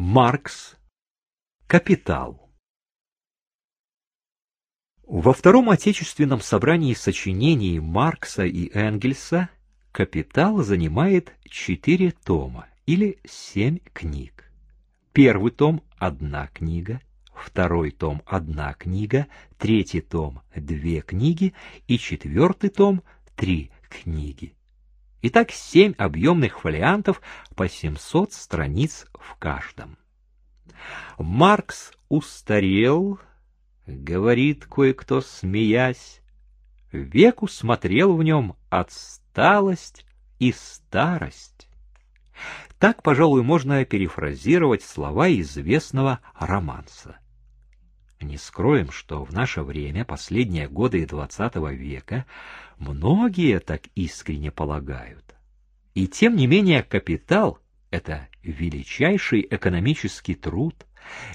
Маркс. Капитал. Во Втором Отечественном собрании сочинений Маркса и Энгельса «Капитал» занимает четыре тома или семь книг. Первый том — одна книга, второй том — одна книга, третий том — две книги и четвертый том — три книги. Итак, семь объемных фолиантов по 700 страниц в каждом. Маркс устарел, говорит кое-кто, смеясь, веку смотрел в нем отсталость и старость. Так, пожалуй, можно перефразировать слова известного романса. Не скроем, что в наше время, последние годы XX века, многие так искренне полагают. И тем не менее капитал — это величайший экономический труд,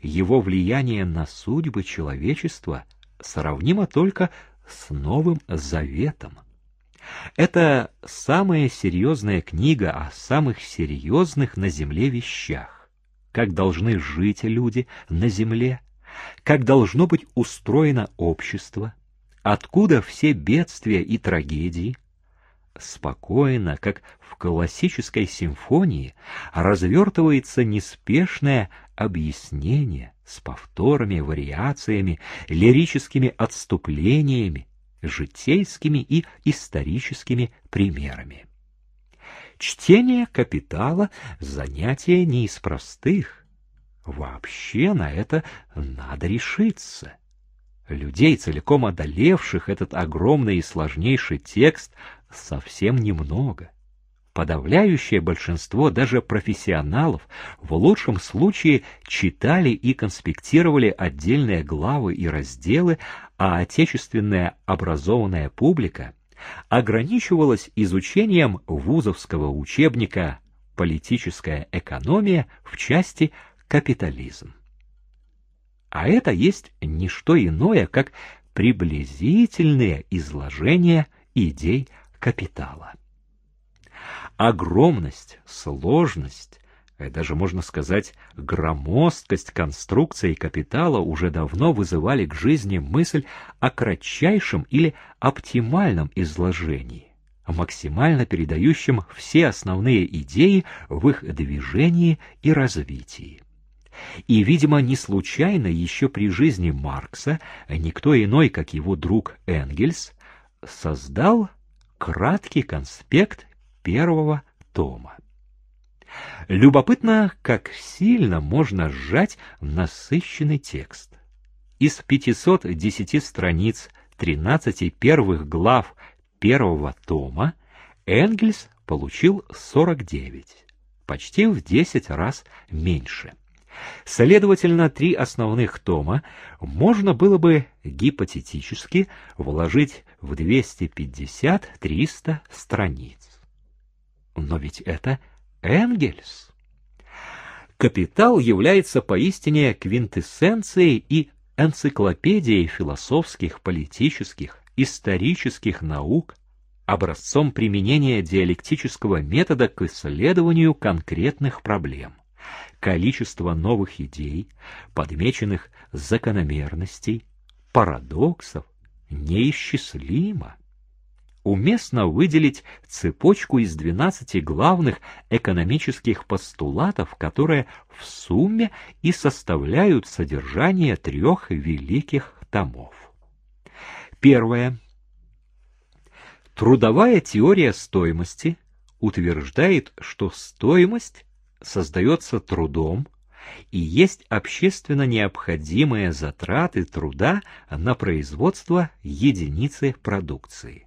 его влияние на судьбы человечества сравнимо только с Новым Заветом. Это самая серьезная книга о самых серьезных на земле вещах. Как должны жить люди на земле, как должно быть устроено общество, откуда все бедствия и трагедии. Спокойно, как в классической симфонии, развертывается неспешное объяснение с повторами, вариациями, лирическими отступлениями, житейскими и историческими примерами. Чтение «Капитала» — занятие не из простых. Вообще на это надо решиться. Людей, целиком одолевших этот огромный и сложнейший текст, совсем немного. Подавляющее большинство даже профессионалов в лучшем случае читали и конспектировали отдельные главы и разделы, а отечественная образованная публика ограничивалась изучением вузовского учебника «Политическая экономия» в части «Капитализм». А это есть не что иное, как приблизительное изложение идей капитала огромность, сложность, и даже, можно сказать, громоздкость конструкции капитала уже давно вызывали к жизни мысль о кратчайшем или оптимальном изложении, максимально передающем все основные идеи в их движении и развитии. И, видимо, не случайно еще при жизни Маркса никто иной, как его друг Энгельс, создал краткий конспект первого тома. Любопытно, как сильно можно сжать насыщенный текст. Из 510 страниц 13 первых глав первого тома Энгельс получил 49, почти в 10 раз меньше. Следовательно, три основных тома можно было бы гипотетически вложить в 250-300 страниц. Но ведь это Энгельс. Капитал является поистине квинтэссенцией и энциклопедией философских, политических, исторических наук, образцом применения диалектического метода к исследованию конкретных проблем. Количество новых идей, подмеченных закономерностей, парадоксов неисчислимо уместно выделить цепочку из 12 главных экономических постулатов, которые в сумме и составляют содержание трех великих томов. Первое. Трудовая теория стоимости утверждает, что стоимость создается трудом и есть общественно необходимые затраты труда на производство единицы продукции.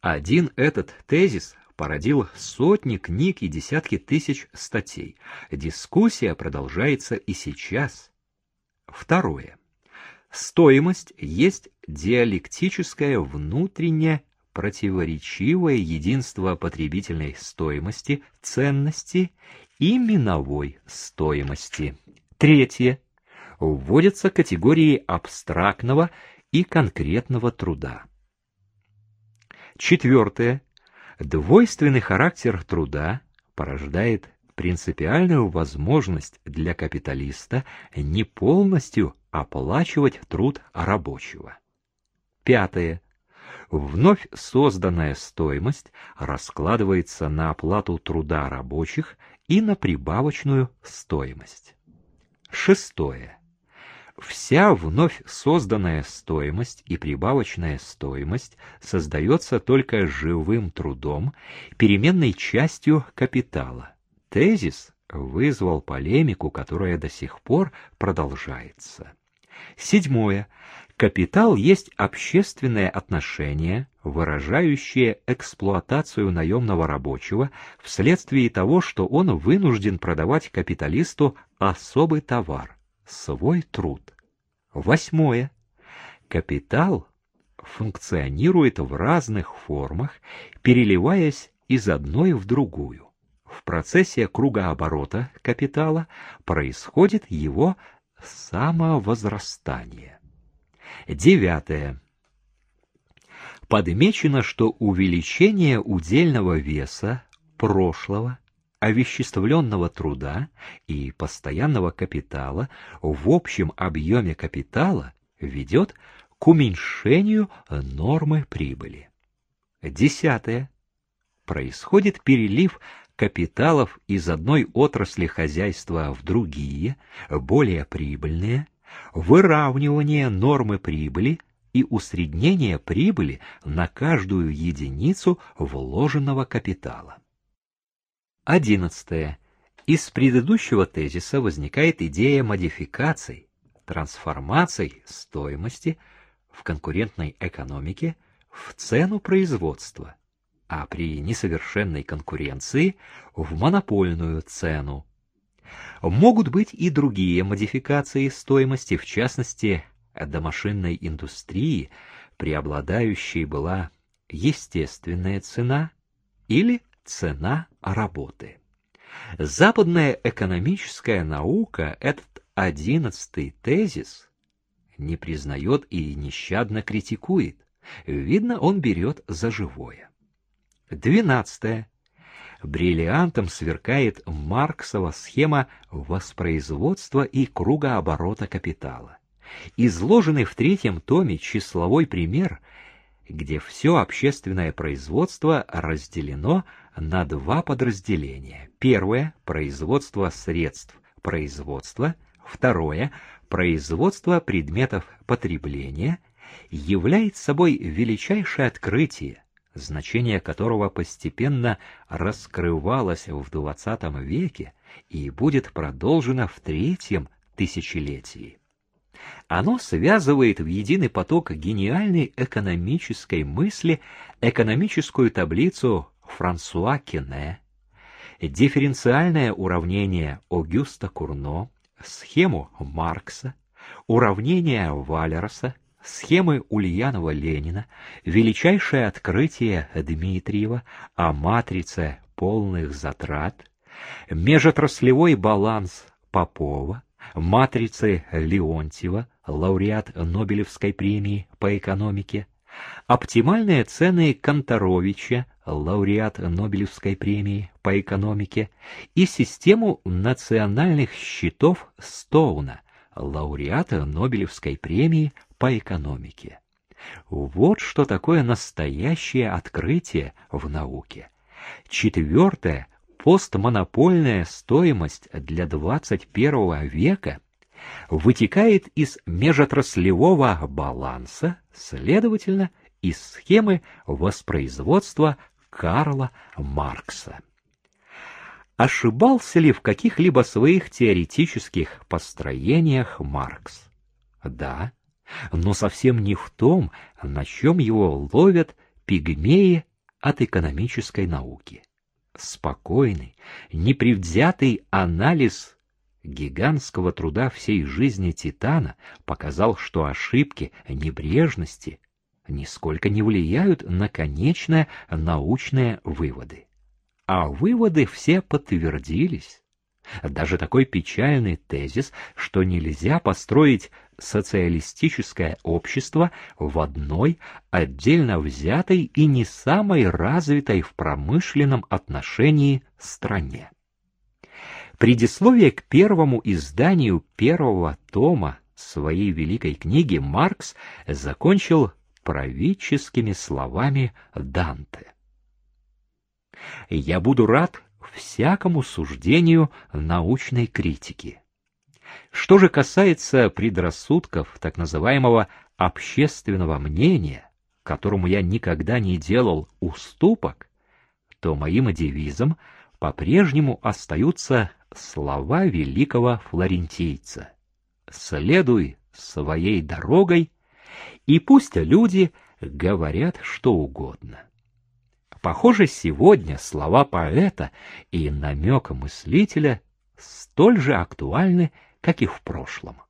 Один этот тезис породил сотни книг и десятки тысяч статей. Дискуссия продолжается и сейчас. Второе. Стоимость есть диалектическое внутреннее противоречивое единство потребительной стоимости, ценности и миновой стоимости. Третье. Вводятся категории абстрактного и конкретного труда. Четвертое. Двойственный характер труда порождает принципиальную возможность для капиталиста не полностью оплачивать труд рабочего. Пятое. Вновь созданная стоимость раскладывается на оплату труда рабочих и на прибавочную стоимость. Шестое. Вся вновь созданная стоимость и прибавочная стоимость создается только живым трудом, переменной частью капитала. Тезис вызвал полемику, которая до сих пор продолжается. Седьмое. Капитал есть общественное отношение, выражающее эксплуатацию наемного рабочего вследствие того, что он вынужден продавать капиталисту особый товар – свой труд. Восьмое. Капитал функционирует в разных формах, переливаясь из одной в другую. В процессе кругооборота капитала происходит его самовозрастание. Девятое. Подмечено, что увеличение удельного веса прошлого, овеществленного труда и постоянного капитала в общем объеме капитала ведет к уменьшению нормы прибыли. Десятое. Происходит перелив капиталов из одной отрасли хозяйства в другие, более прибыльные, выравнивание нормы прибыли и усреднение прибыли на каждую единицу вложенного капитала. Одиннадцатое. Из предыдущего тезиса возникает идея модификаций, трансформаций стоимости в конкурентной экономике в цену производства, а при несовершенной конкуренции в монопольную цену. Могут быть и другие модификации стоимости, в частности, до машинной индустрии преобладающей была естественная цена или цена работы. Западная экономическая наука этот одиннадцатый тезис не признает и нещадно критикует. Видно, он берет за живое. Двенадцатое. Бриллиантом сверкает Марксова схема воспроизводства и кругооборота капитала. Изложенный в третьем томе числовой пример, где все общественное производство разделено на два подразделения. Первое – производство средств производства, второе – производство предметов потребления, является собой величайшее открытие, значение которого постепенно раскрывалось в XX веке и будет продолжено в третьем тысячелетии. Оно связывает в единый поток гениальной экономической мысли экономическую таблицу Франсуа Кене, дифференциальное уравнение Огюста Курно, схему Маркса, уравнение Валерса, схемы Ульянова-Ленина, величайшее открытие Дмитриева о матрице полных затрат, межотраслевой баланс Попова, матрицы Леонтьева, лауреат Нобелевской премии по экономике, оптимальные цены Конторовича, лауреат Нобелевской премии по экономике, и систему национальных счетов Стоуна, лауреата Нобелевской премии по экономике. Вот что такое настоящее открытие в науке. Четвертое постмонопольная стоимость для 21 века вытекает из межотраслевого баланса, следовательно, из схемы воспроизводства Карла Маркса. Ошибался ли в каких-либо своих теоретических построениях Маркс? Да, но совсем не в том, на чем его ловят пигмеи от экономической науки. Спокойный, непредвзятый анализ гигантского труда всей жизни Титана показал, что ошибки, небрежности нисколько не влияют на конечные научные выводы. А выводы все подтвердились. Даже такой печальный тезис, что нельзя построить социалистическое общество в одной, отдельно взятой и не самой развитой в промышленном отношении стране. Предисловие к первому изданию первого тома своей великой книги Маркс закончил правительскими словами Данте. «Я буду рад всякому суждению научной критики. Что же касается предрассудков так называемого общественного мнения, которому я никогда не делал уступок, то моим девизом по-прежнему остаются слова великого флорентийца. «Следуй своей дорогой, и пусть люди говорят что угодно». Похоже, сегодня слова поэта и намека мыслителя столь же актуальны, как и в прошлом.